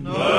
No.